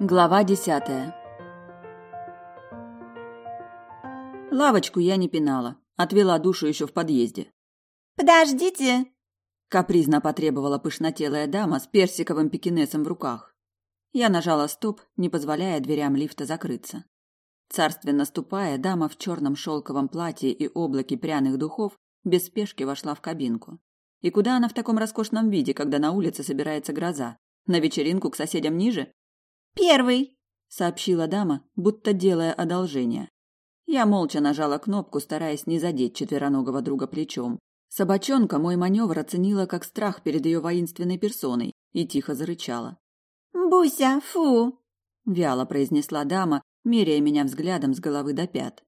Глава десятая. Лавочку я не пинала, отвела душу еще в подъезде. «Подождите!» – капризно потребовала пышнотелая дама с персиковым пекинесом в руках. Я нажала стоп, не позволяя дверям лифта закрыться. Царственно ступая, дама в черном шелковом платье и облаке пряных духов без спешки вошла в кабинку. И куда она в таком роскошном виде, когда на улице собирается гроза? На вечеринку к соседям ниже? Первый, сообщила дама, будто делая одолжение. Я молча нажала кнопку, стараясь не задеть четвероногого друга плечом. Собачонка мой маневр оценила как страх перед ее воинственной персоной и тихо зарычала. «Буся, фу!» – вяло произнесла дама, меряя меня взглядом с головы до пят.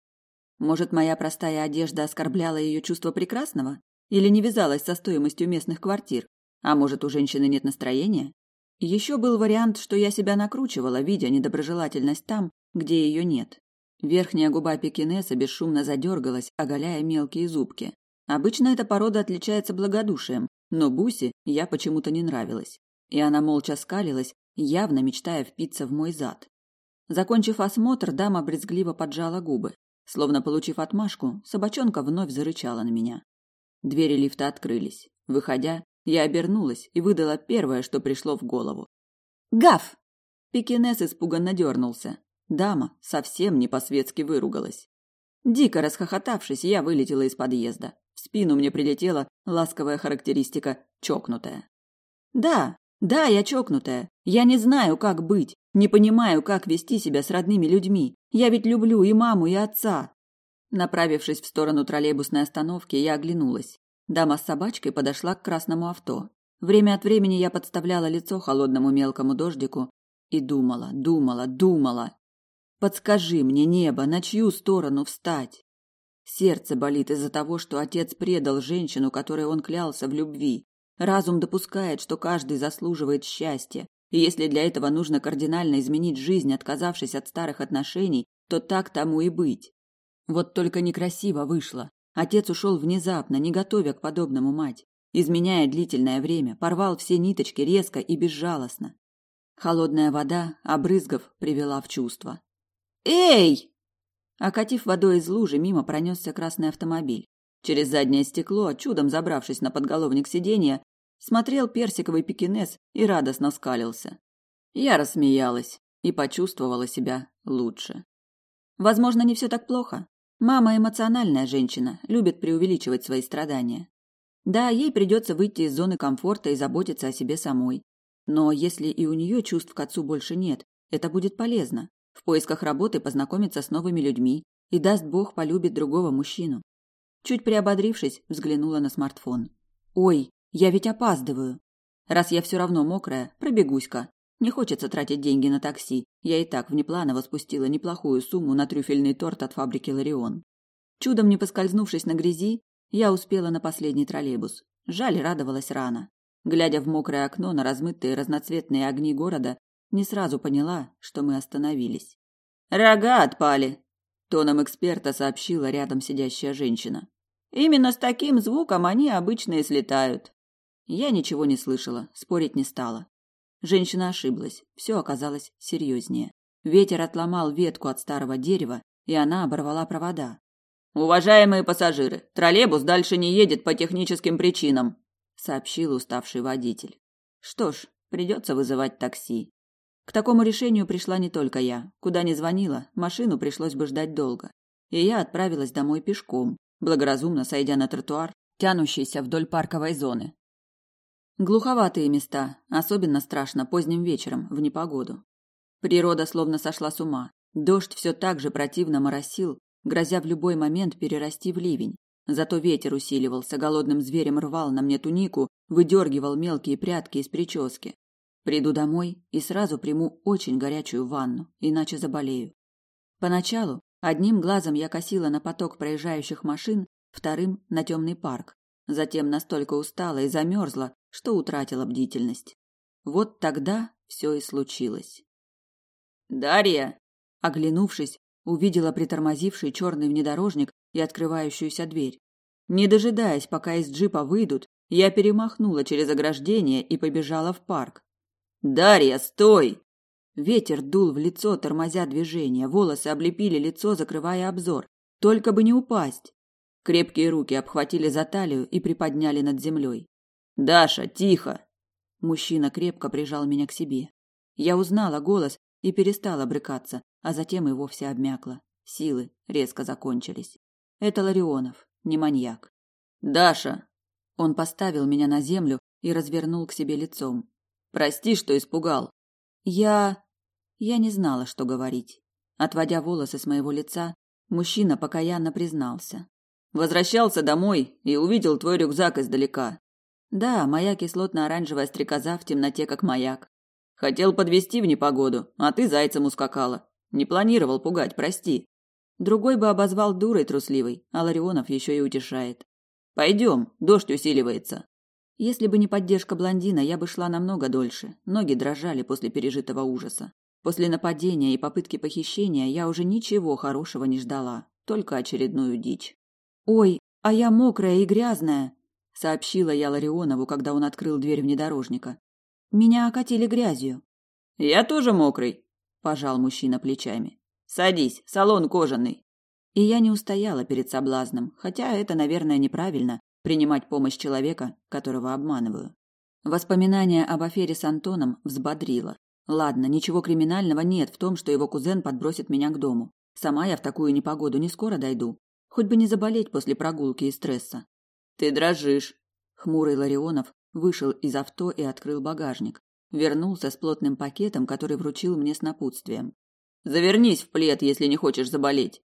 Может, моя простая одежда оскорбляла ее чувство прекрасного? Или не вязалась со стоимостью местных квартир? А может, у женщины нет настроения? Еще был вариант, что я себя накручивала, видя недоброжелательность там, где ее нет. Верхняя губа пекинеса бесшумно задергалась, оголяя мелкие зубки. Обычно эта порода отличается благодушием, но Буси я почему-то не нравилась. И она молча скалилась, явно мечтая впиться в мой зад. Закончив осмотр, дама брезгливо поджала губы. Словно получив отмашку, собачонка вновь зарычала на меня. Двери лифта открылись. Выходя, я обернулась и выдала первое, что пришло в голову. «Гав!» Пекинес испуганно дернулся. Дама совсем не по-светски выругалась. Дико расхохотавшись, я вылетела из подъезда. В спину мне прилетела ласковая характеристика «чокнутая». Да, да, я чокнутая. Я не знаю, как быть, не понимаю, как вести себя с родными людьми. Я ведь люблю и маму, и отца. Направившись в сторону троллейбусной остановки, я оглянулась. Дама с собачкой подошла к красному авто. Время от времени я подставляла лицо холодному мелкому дождику и думала, думала, думала. Подскажи мне, небо, на чью сторону встать? Сердце болит из-за того, что отец предал женщину, которой он клялся в любви. Разум допускает, что каждый заслуживает счастья, и если для этого нужно кардинально изменить жизнь, отказавшись от старых отношений, то так тому и быть. Вот только некрасиво вышло. Отец ушел внезапно, не готовя к подобному мать. Изменяя длительное время, порвал все ниточки резко и безжалостно. Холодная вода, обрызгав, привела в чувство. «Эй!» Окатив водой из лужи, мимо пронесся красный автомобиль. Через заднее стекло, чудом забравшись на подголовник сиденья, смотрел персиковый пекинес и радостно скалился. Я рассмеялась и почувствовала себя лучше. Возможно, не все так плохо. Мама эмоциональная женщина, любит преувеличивать свои страдания. Да, ей придется выйти из зоны комфорта и заботиться о себе самой. Но если и у нее чувств к отцу больше нет, это будет полезно. В поисках работы познакомиться с новыми людьми и, даст Бог, полюбит другого мужчину. Чуть приободрившись, взглянула на смартфон. «Ой, я ведь опаздываю. Раз я все равно мокрая, пробегусь-ка. Не хочется тратить деньги на такси. Я и так внепланово спустила неплохую сумму на трюфельный торт от фабрики Ларион. Чудом не поскользнувшись на грязи, я успела на последний троллейбус. Жаль, радовалась рано. Глядя в мокрое окно на размытые разноцветные огни города, не сразу поняла, что мы остановились. «Рога отпали!» – тоном эксперта сообщила рядом сидящая женщина. «Именно с таким звуком они обычно и слетают». Я ничего не слышала, спорить не стала. Женщина ошиблась. Все оказалось серьезнее. Ветер отломал ветку от старого дерева, и она оборвала провода. Уважаемые пассажиры, троллейбус дальше не едет по техническим причинам, сообщил уставший водитель. Что ж, придется вызывать такси. К такому решению пришла не только я. Куда ни звонила, машину пришлось бы ждать долго. И я отправилась домой пешком, благоразумно сойдя на тротуар, тянущийся вдоль парковой зоны. Глуховатые места, особенно страшно поздним вечером в непогоду. Природа словно сошла с ума. Дождь все так же противно моросил, грозя в любой момент перерасти в ливень. Зато ветер усиливался, голодным зверем рвал на мне тунику, выдергивал мелкие прядки из прически. Приду домой и сразу приму очень горячую ванну, иначе заболею. Поначалу одним глазом я косила на поток проезжающих машин, вторым на темный парк. Затем настолько устала и замерзла, что утратила бдительность. Вот тогда все и случилось. Дарья, оглянувшись, увидела притормозивший черный внедорожник и открывающуюся дверь. Не дожидаясь, пока из джипа выйдут, я перемахнула через ограждение и побежала в парк. Дарья, стой! Ветер дул в лицо, тормозя движение, волосы облепили лицо, закрывая обзор. Только бы не упасть. Крепкие руки обхватили за талию и приподняли над землей. «Даша, тихо!» Мужчина крепко прижал меня к себе. Я узнала голос и перестала брыкаться, а затем и вовсе обмякла. Силы резко закончились. Это Ларионов, не маньяк. «Даша!» Он поставил меня на землю и развернул к себе лицом. «Прости, что испугал». «Я...» Я не знала, что говорить. Отводя волосы с моего лица, мужчина покаянно признался. «Возвращался домой и увидел твой рюкзак издалека. Да, моя кислотно-оранжевая стрекоза в темноте как маяк. Хотел подвести в непогоду, а ты зайцем ускакала. Не планировал пугать, прости. Другой бы обозвал дурой трусливой, а Ларионов еще и утешает. Пойдем, дождь усиливается. Если бы не поддержка блондина, я бы шла намного дольше. Ноги дрожали после пережитого ужаса. После нападения и попытки похищения я уже ничего хорошего не ждала, только очередную дичь. Ой, а я мокрая и грязная, сообщила я Ларионову, когда он открыл дверь внедорожника. Меня окатили грязью. Я тоже мокрый, пожал мужчина плечами. Садись, салон кожаный. И я не устояла перед соблазном, хотя это, наверное, неправильно принимать помощь человека, которого обманываю. Воспоминание об афере с Антоном взбодрило. Ладно, ничего криминального нет в том, что его кузен подбросит меня к дому. Сама я в такую непогоду не скоро дойду. Хоть бы не заболеть после прогулки и стресса. Ты дрожишь. Хмурый Ларионов вышел из авто и открыл багажник. Вернулся с плотным пакетом, который вручил мне с напутствием. Завернись в плед, если не хочешь заболеть.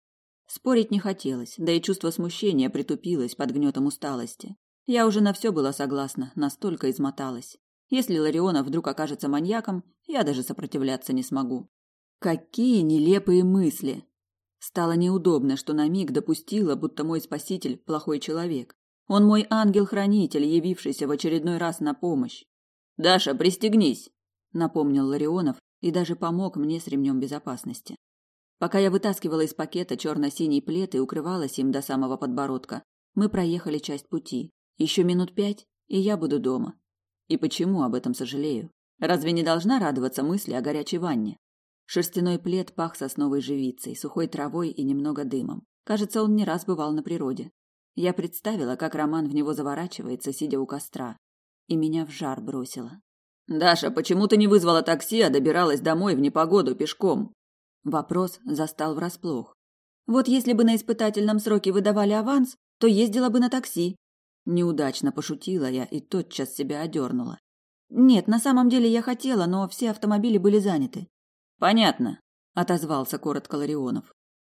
Спорить не хотелось, да и чувство смущения притупилось под гнетом усталости. Я уже на все была согласна, настолько измоталась. Если Ларионов вдруг окажется маньяком, я даже сопротивляться не смогу. Какие нелепые мысли! Стало неудобно, что на миг допустила, будто мой спаситель плохой человек. Он мой ангел-хранитель, явившийся в очередной раз на помощь. Даша, пристегнись, напомнил Ларионов и даже помог мне с ремнем безопасности. Пока я вытаскивала из пакета черно-синий плед и укрывалась им до самого подбородка, мы проехали часть пути. Еще минут пять, и я буду дома. И почему об этом сожалею? Разве не должна радоваться мысли о горячей ванне? Шерстяной плед пах сосновой живицей, сухой травой и немного дымом. Кажется, он не раз бывал на природе. Я представила, как Роман в него заворачивается, сидя у костра, и меня в жар бросило. Даша, почему ты не вызвала такси, а добиралась домой в непогоду пешком? Вопрос застал врасплох. Вот если бы на испытательном сроке выдавали аванс, то ездила бы на такси. Неудачно пошутила я и тотчас себя одернула. Нет, на самом деле я хотела, но все автомобили были заняты. Понятно, отозвался коротко Ларионов.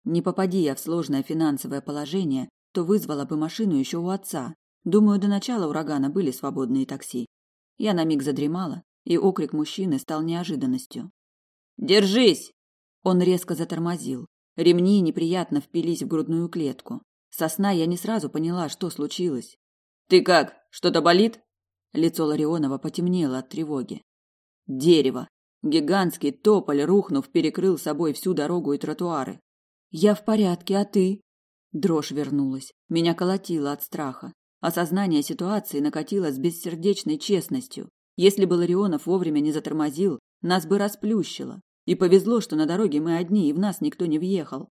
Не попади я в сложное финансовое положение, то вызвала бы машину еще у отца. Думаю, до начала урагана были свободные такси. Я на миг задремала, и окрик мужчины стал неожиданностью. «Держись!» Он резко затормозил. Ремни неприятно впились в грудную клетку. Со сна я не сразу поняла, что случилось. «Ты как? Что-то болит?» Лицо Ларионова потемнело от тревоги. Дерево. Гигантский тополь, рухнув, перекрыл собой всю дорогу и тротуары. «Я в порядке, а ты?» Дрожь вернулась. Меня колотило от страха. Осознание ситуации накатило с бессердечной честностью. Если бы Ларионов вовремя не затормозил, нас бы расплющило. И повезло, что на дороге мы одни, и в нас никто не въехал.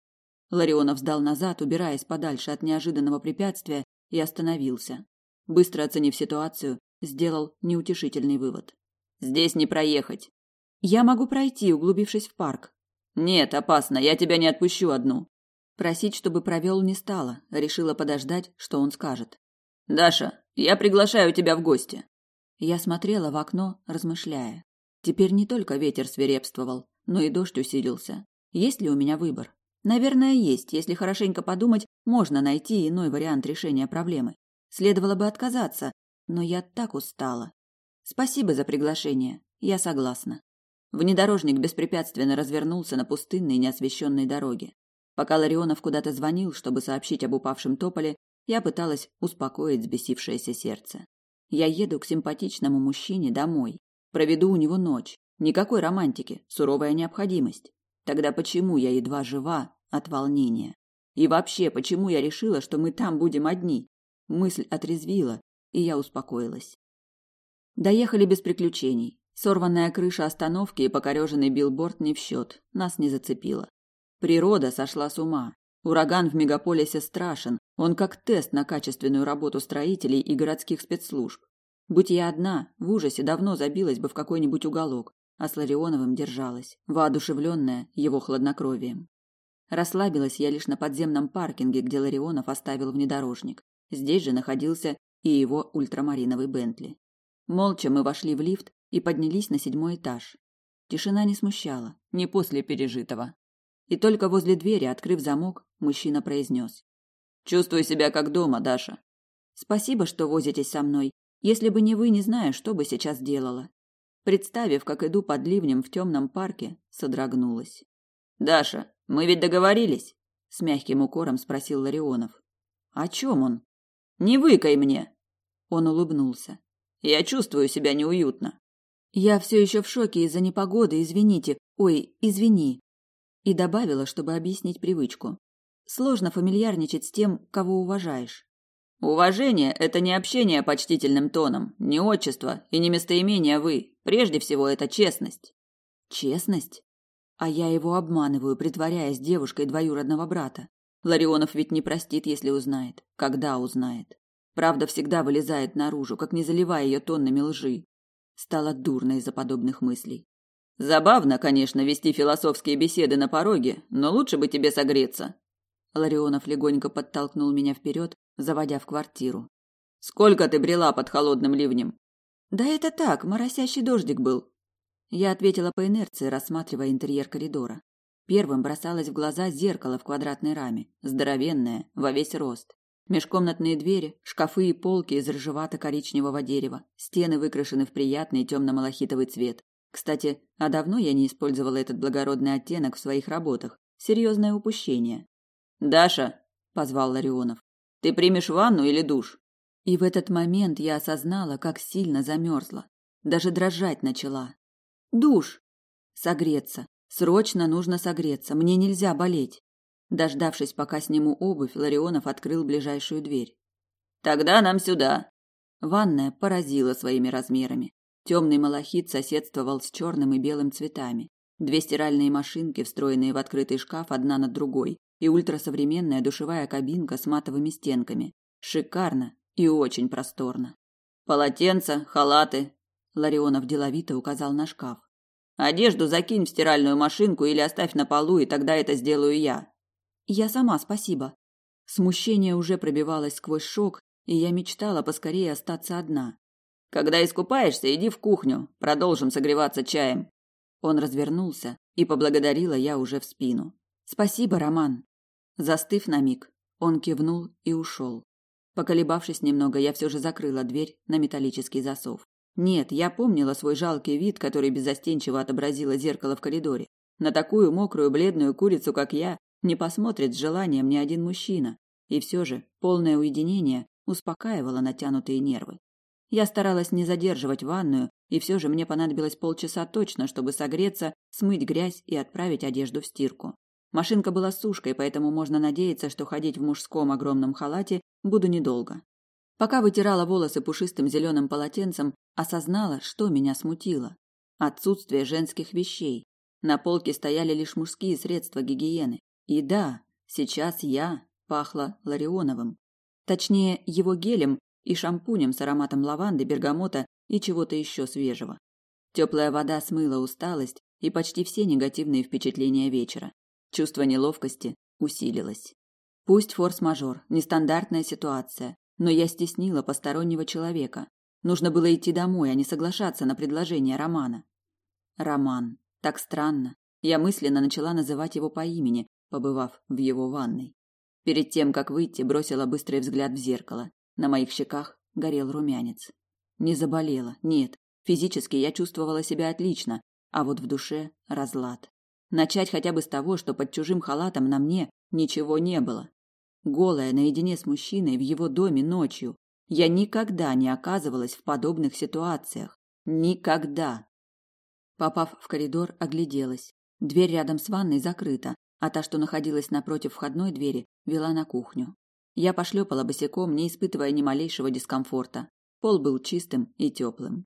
Ларионов сдал назад, убираясь подальше от неожиданного препятствия, и остановился. Быстро оценив ситуацию, сделал неутешительный вывод. «Здесь не проехать». «Я могу пройти, углубившись в парк». «Нет, опасно, я тебя не отпущу одну». Просить, чтобы провел, не стала, решила подождать, что он скажет. «Даша, я приглашаю тебя в гости». Я смотрела в окно, размышляя. Теперь не только ветер свирепствовал, но и дождь усилился. Есть ли у меня выбор? Наверное, есть. Если хорошенько подумать, можно найти иной вариант решения проблемы. Следовало бы отказаться, но я так устала. Спасибо за приглашение. Я согласна. Внедорожник беспрепятственно развернулся на пустынной неосвещенной дороге. Пока Ларионов куда-то звонил, чтобы сообщить об упавшем тополе, я пыталась успокоить взбесившееся сердце. Я еду к симпатичному мужчине домой, проведу у него ночь. Никакой романтики, суровая необходимость. Тогда почему я едва жива от волнения? И вообще, почему я решила, что мы там будем одни? Мысль отрезвила, и я успокоилась. Доехали без приключений. Сорванная крыша остановки и покореженный билборд не в счет, нас не зацепило. Природа сошла с ума. Ураган в мегаполисе страшен, он как тест на качественную работу строителей и городских спецслужб. Будь я одна, в ужасе давно забилась бы в какой-нибудь уголок, а с Ларионовым держалась, воодушевленная его хладнокровием. Расслабилась я лишь на подземном паркинге, где Ларионов оставил внедорожник. Здесь же находился и его ультрамариновый Бентли. Молча мы вошли в лифт и поднялись на седьмой этаж. Тишина не смущала, не после пережитого. И только возле двери, открыв замок, мужчина произнес. «Чувствую себя как дома, Даша». «Спасибо, что возитесь со мной. Если бы не вы, не знаю, что бы сейчас делала». Представив, как иду под ливнем в темном парке, содрогнулась. «Даша, мы ведь договорились?» С мягким укором спросил Ларионов. «О чем он?» «Не выкай мне!» Он улыбнулся. «Я чувствую себя неуютно». «Я все еще в шоке из-за непогоды, извините. Ой, извини». И добавила, чтобы объяснить привычку. Сложно фамильярничать с тем, кого уважаешь. Уважение – это не общение почтительным тоном, не отчество и не местоимение «вы». Прежде всего, это честность. Честность? А я его обманываю, притворяясь девушкой двоюродного брата. Ларионов ведь не простит, если узнает. Когда узнает? Правда всегда вылезает наружу, как не заливая ее тоннами лжи. Стало дурно из-за подобных мыслей. Забавно, конечно, вести философские беседы на пороге, но лучше бы тебе согреться. Ларионов легонько подтолкнул меня вперед, заводя в квартиру. Сколько ты брела под холодным ливнем? Да это так, моросящий дождик был. Я ответила по инерции, рассматривая интерьер коридора. Первым бросалось в глаза зеркало в квадратной раме, здоровенное, во весь рост. Межкомнатные двери, шкафы и полки из рыжевато-коричневого дерева, стены выкрашены в приятный темно-малахитовый цвет. Кстати, а давно я не использовала этот благородный оттенок в своих работах. Серьезное упущение. «Даша!» – позвал Ларионов. «Ты примешь ванну или душ?» И в этот момент я осознала, как сильно замерзла. Даже дрожать начала. «Душ!» «Согреться! Срочно нужно согреться! Мне нельзя болеть!» Дождавшись, пока сниму обувь, Ларионов открыл ближайшую дверь. «Тогда нам сюда!» Ванная поразила своими размерами. Темный малахит соседствовал с черным и белым цветами. Две стиральные машинки, встроенные в открытый шкаф одна над другой, и ультрасовременная душевая кабинка с матовыми стенками. Шикарно и очень просторно. Полотенца, халаты. Ларионов деловито указал на шкаф. Одежду закинь в стиральную машинку или оставь на полу, и тогда это сделаю я. Я сама, спасибо. Смущение уже пробивалось сквозь шок, и я мечтала поскорее остаться одна. Когда искупаешься, иди в кухню, продолжим согреваться чаем. Он развернулся, и поблагодарила я уже в спину. Спасибо, Роман. Застыв на миг, он кивнул и ушел. Поколебавшись немного, я все же закрыла дверь на металлический засов. Нет, я помнила свой жалкий вид, который беззастенчиво отобразило зеркало в коридоре. На такую мокрую бледную курицу, как я, не посмотрит с желанием ни один мужчина, и все же полное уединение успокаивало натянутые нервы. Я старалась не задерживать ванную, и все же мне понадобилось полчаса точно, чтобы согреться, смыть грязь и отправить одежду в стирку. Машинка была сушкой, поэтому можно надеяться, что ходить в мужском огромном халате буду недолго. Пока вытирала волосы пушистым зеленым полотенцем, осознала, что меня смутило. Отсутствие женских вещей. На полке стояли лишь мужские средства гигиены. И да, сейчас я пахла Ларионовым. Точнее, его гелем и шампунем с ароматом лаванды, бергамота и чего-то еще свежего. Теплая вода смыла усталость и почти все негативные впечатления вечера. Чувство неловкости усилилось. Пусть форс-мажор, нестандартная ситуация, но я стеснила постороннего человека. Нужно было идти домой, а не соглашаться на предложение Романа. Роман. Так странно. Я мысленно начала называть его по имени, побывав в его ванной. Перед тем, как выйти, бросила быстрый взгляд в зеркало. На моих щеках горел румянец. Не заболела, нет. Физически я чувствовала себя отлично, а вот в душе разлад. Начать хотя бы с того, что под чужим халатом на мне ничего не было. Голая наедине с мужчиной в его доме ночью. Я никогда не оказывалась в подобных ситуациях. Никогда. Попав в коридор, огляделась. Дверь рядом с ванной закрыта, а та, что находилась напротив входной двери, вела на кухню. Я пошлепала босиком, не испытывая ни малейшего дискомфорта. Пол был чистым и теплым.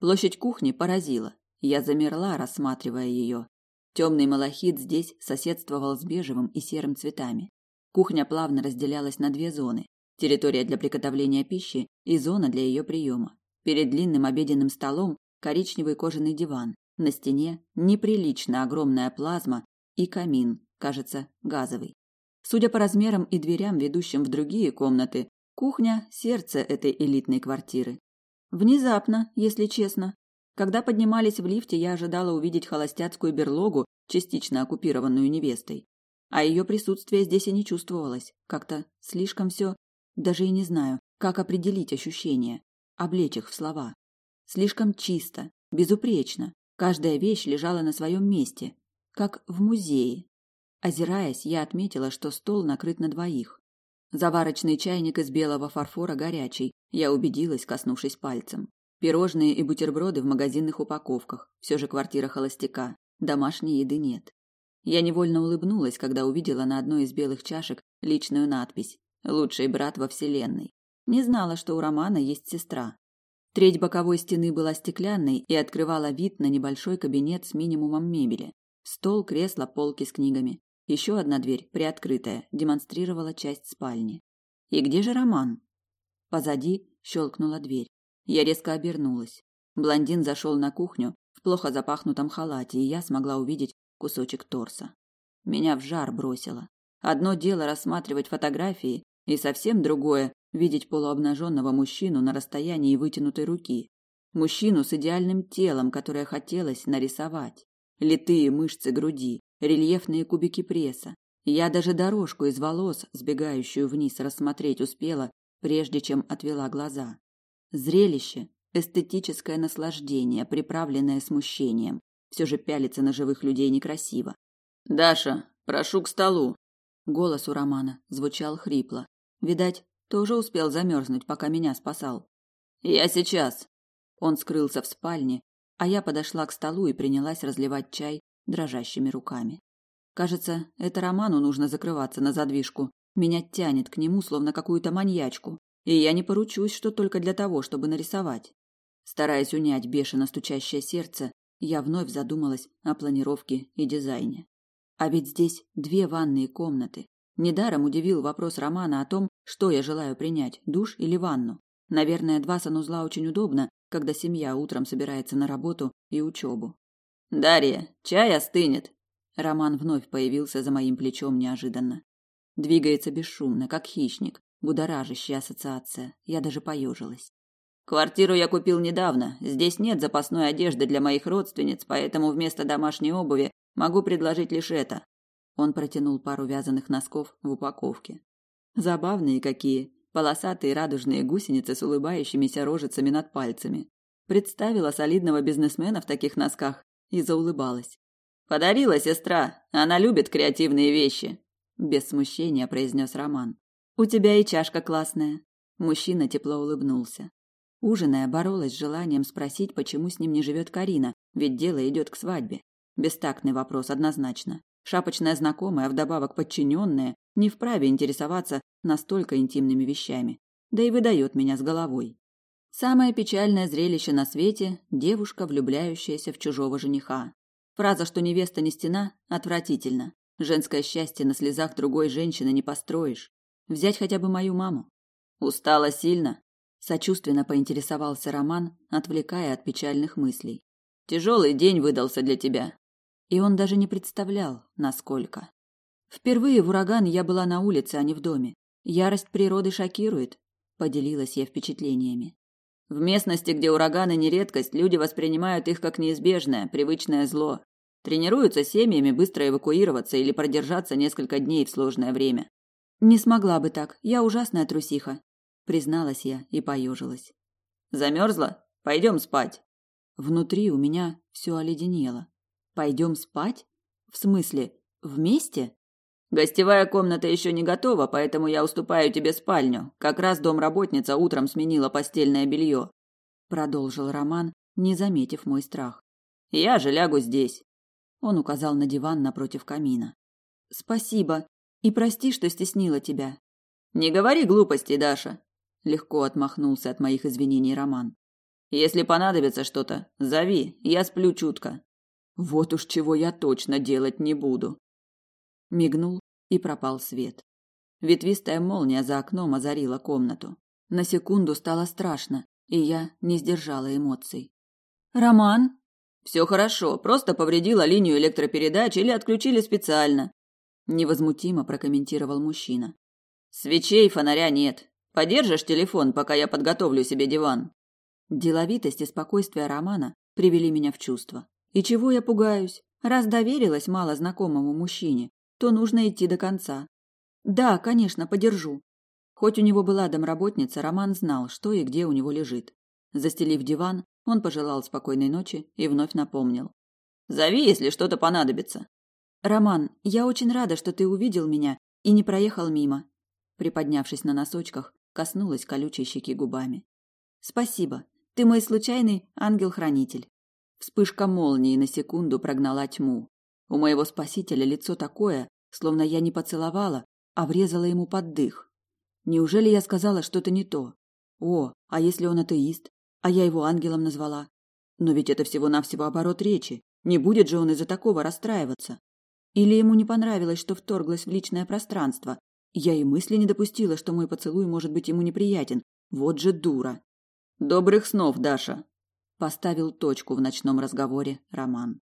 Площадь кухни поразила. Я замерла, рассматривая ее. Темный малахит здесь соседствовал с бежевым и серым цветами. Кухня плавно разделялась на две зоны: территория для приготовления пищи и зона для ее приема. Перед длинным обеденным столом коричневый кожаный диван, на стене неприлично огромная плазма и камин, кажется, газовый. Судя по размерам и дверям, ведущим в другие комнаты, кухня – сердце этой элитной квартиры. Внезапно, если честно. Когда поднимались в лифте, я ожидала увидеть холостяцкую берлогу, частично оккупированную невестой. А ее присутствие здесь и не чувствовалось. Как-то слишком все... Даже и не знаю, как определить ощущения, облечь их в слова. Слишком чисто, безупречно. Каждая вещь лежала на своем месте, как в музее. Озираясь, я отметила, что стол накрыт на двоих. Заварочный чайник из белого фарфора горячий, я убедилась, коснувшись пальцем. Пирожные и бутерброды в магазинных упаковках. Все же квартира холостяка. Домашней еды нет. Я невольно улыбнулась, когда увидела на одной из белых чашек личную надпись «Лучший брат во вселенной». Не знала, что у Романа есть сестра. Треть боковой стены была стеклянной и открывала вид на небольшой кабинет с минимумом мебели. Стол, кресло, полки с книгами. Еще одна дверь, приоткрытая, демонстрировала часть спальни. И где же Роман? Позади щелкнула дверь. Я резко обернулась. Блондин зашел на кухню в плохо запахнутом халате, и я смогла увидеть кусочек торса. Меня в жар бросило. Одно дело рассматривать фотографии, и совсем другое видеть полуобнаженного мужчину на расстоянии вытянутой руки. Мужчину с идеальным телом, которое хотелось нарисовать. Литые мышцы груди, рельефные кубики пресса. Я даже дорожку из волос, сбегающую вниз, рассмотреть успела, прежде чем отвела глаза. Зрелище, эстетическое наслаждение, приправленное смущением. Все же пялиться на живых людей некрасиво. «Даша, прошу к столу!» Голос у Романа звучал хрипло. Видать, тоже успел замерзнуть, пока меня спасал. «Я сейчас!» Он скрылся в спальне, а я подошла к столу и принялась разливать чай дрожащими руками. Кажется, это Роману нужно закрываться на задвижку. Меня тянет к нему, словно какую-то маньячку. И я не поручусь, что только для того, чтобы нарисовать. Стараясь унять бешено стучащее сердце, я вновь задумалась о планировке и дизайне. А ведь здесь две ванные комнаты. Недаром удивил вопрос Романа о том, что я желаю принять, душ или ванну. Наверное, два санузла очень удобно, когда семья утром собирается на работу и учебу. «Дарья, чай остынет!» Роман вновь появился за моим плечом неожиданно. Двигается бесшумно, как хищник, будоражащая ассоциация. Я даже поежилась. Квартиру я купил недавно. Здесь нет запасной одежды для моих родственниц, поэтому вместо домашней обуви могу предложить лишь это. Он протянул пару вязаных носков в упаковке. Забавные какие, полосатые радужные гусеницы с улыбающимися рожицами над пальцами. Представила солидного бизнесмена в таких носках и заулыбалась. Подарила сестра. Она любит креативные вещи, без смущения произнес Роман. У тебя и чашка классная. Мужчина тепло улыбнулся. Ужиная, боролась с желанием спросить, почему с ним не живет Карина, ведь дело идет к свадьбе. Бестактный вопрос однозначно. Шапочная знакомая, вдобавок подчиненная, не вправе интересоваться настолько интимными вещами. Да и выдает меня с головой. Самое печальное зрелище на свете – девушка, влюбляющаяся в чужого жениха. Фраза, что невеста не стена, отвратительно. Женское счастье на слезах другой женщины не построишь. Взять хотя бы мою маму. Устала сильно, Сочувственно поинтересовался Роман, отвлекая от печальных мыслей. Тяжелый день выдался для тебя. И он даже не представлял, насколько. Впервые в ураган я была на улице, а не в доме. Ярость природы шокирует, поделилась я впечатлениями. В местности, где ураганы не редкость, люди воспринимают их как неизбежное, привычное зло. Тренируются семьями быстро эвакуироваться или продержаться несколько дней в сложное время. Не смогла бы так. Я ужасная трусиха призналась я и поежилась. Замерзла? Пойдем спать. Внутри у меня все оледенело. Пойдем спать? В смысле, вместе? Гостевая комната еще не готова, поэтому я уступаю тебе спальню. Как раз домработница утром сменила постельное белье. Продолжил Роман, не заметив мой страх. Я же лягу здесь. Он указал на диван напротив камина. Спасибо. И прости, что стеснила тебя. Не говори глупостей, Даша легко отмахнулся от моих извинений Роман. Если понадобится что-то, зови, я сплю чутко. Вот уж чего я точно делать не буду. Мигнул и пропал свет. Ветвистая молния за окном озарила комнату. На секунду стало страшно, и я не сдержала эмоций. Роман? Все хорошо, просто повредила линию электропередач или отключили специально, невозмутимо прокомментировал мужчина. Свечей, фонаря нет. Подержишь телефон, пока я подготовлю себе диван. Деловитость и спокойствие Романа привели меня в чувство. И чего я пугаюсь? Раз доверилась мало знакомому мужчине, то нужно идти до конца. Да, конечно, подержу. Хоть у него была домработница, Роман знал, что и где у него лежит. Застелив диван, он пожелал спокойной ночи и вновь напомнил: "Зови, если что-то понадобится". Роман, я очень рада, что ты увидел меня и не проехал мимо. Приподнявшись на носочках, коснулась колючей щеки губами. Спасибо. Ты мой случайный ангел-хранитель. Вспышка молнии на секунду прогнала тьму. У моего спасителя лицо такое, словно я не поцеловала, а врезала ему под дых. Неужели я сказала что-то не то? О, а если он атеист? А я его ангелом назвала? Но ведь это всего-навсего оборот речи. Не будет же он из-за такого расстраиваться. Или ему не понравилось, что вторглась в личное пространство. Я и мысли не допустила, что мой поцелуй может быть ему неприятен. Вот же дура. Добрых снов, Даша. Поставил точку в ночном разговоре Роман.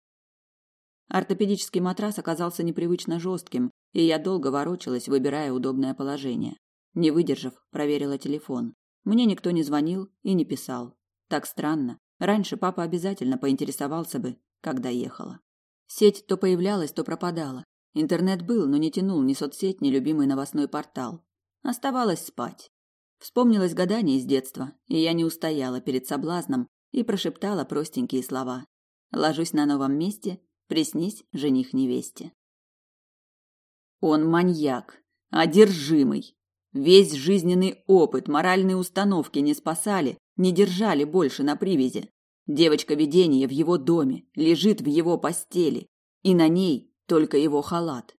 Ортопедический матрас оказался непривычно жестким, и я долго ворочалась, выбирая удобное положение. Не выдержав, проверила телефон. Мне никто не звонил и не писал. Так странно. Раньше папа обязательно поинтересовался бы, когда ехала. Сеть то появлялась, то пропадала. Интернет был, но не тянул ни соцсеть, ни любимый новостной портал. Оставалось спать. Вспомнилось гадание из детства, и я не устояла перед соблазном и прошептала простенькие слова. Ложусь на новом месте, приснись жених невесте. Он маньяк, одержимый. Весь жизненный опыт, моральные установки не спасали, не держали больше на привязи. Девочка видение в его доме, лежит в его постели, и на ней только его халат.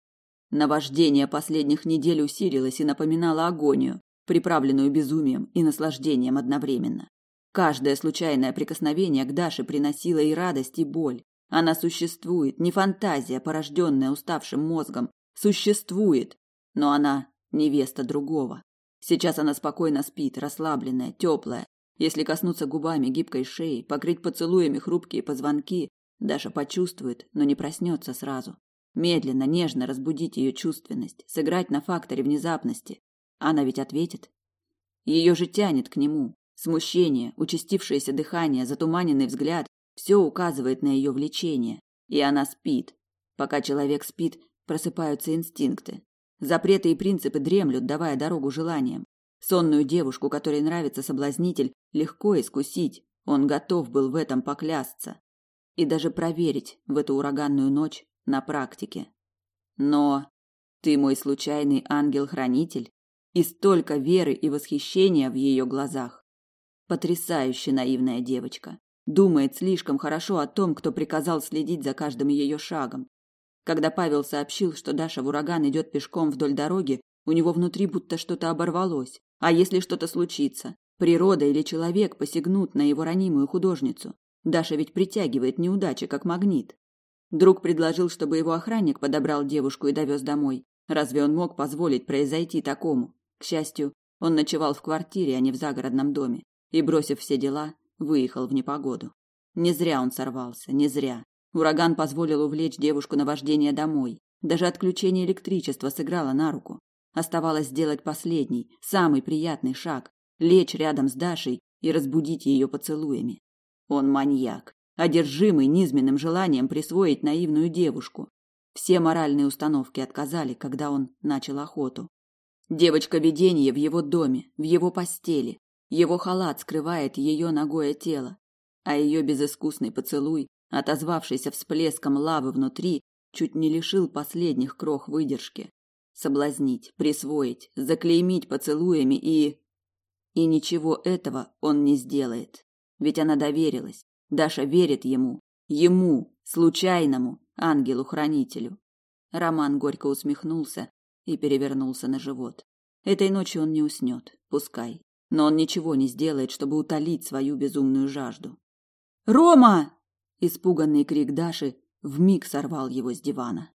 Наваждение последних недель усилилось и напоминало агонию, приправленную безумием и наслаждением одновременно. Каждое случайное прикосновение к Даше приносило и радость, и боль. Она существует, не фантазия, порожденная уставшим мозгом, существует, но она невеста другого. Сейчас она спокойно спит, расслабленная, теплая. Если коснуться губами гибкой шеи, покрыть поцелуями хрупкие позвонки, Даша почувствует, но не проснется сразу. Медленно, нежно разбудить ее чувственность, сыграть на факторе внезапности. Она ведь ответит. Ее же тянет к нему. Смущение, участившееся дыхание, затуманенный взгляд – все указывает на ее влечение. И она спит. Пока человек спит, просыпаются инстинкты. Запреты и принципы дремлют, давая дорогу желаниям. Сонную девушку, которой нравится соблазнитель, легко искусить. Он готов был в этом поклясться и даже проверить в эту ураганную ночь на практике. Но ты мой случайный ангел-хранитель, и столько веры и восхищения в ее глазах. Потрясающе наивная девочка. Думает слишком хорошо о том, кто приказал следить за каждым ее шагом. Когда Павел сообщил, что Даша в ураган идет пешком вдоль дороги, у него внутри будто что-то оборвалось. А если что-то случится? Природа или человек посягнут на его ранимую художницу. Даша ведь притягивает неудачи, как магнит. Друг предложил, чтобы его охранник подобрал девушку и довез домой. Разве он мог позволить произойти такому? К счастью, он ночевал в квартире, а не в загородном доме. И, бросив все дела, выехал в непогоду. Не зря он сорвался, не зря. Ураган позволил увлечь девушку на вождение домой. Даже отключение электричества сыграло на руку. Оставалось сделать последний, самый приятный шаг лечь рядом с Дашей и разбудить ее поцелуями. Он маньяк, одержимый низменным желанием присвоить наивную девушку. Все моральные установки отказали, когда он начал охоту. Девочка видение в его доме, в его постели. Его халат скрывает ее ногое тело, а ее безыскусный поцелуй отозвавшийся всплеском лавы внутри, чуть не лишил последних крох выдержки. Соблазнить, присвоить, заклеймить поцелуями и... И ничего этого он не сделает. Ведь она доверилась. Даша верит ему. Ему, случайному, ангелу-хранителю. Роман горько усмехнулся и перевернулся на живот. Этой ночью он не уснет. Пускай. Но он ничего не сделает, чтобы утолить свою безумную жажду. «Рома!» – испуганный крик Даши вмиг сорвал его с дивана.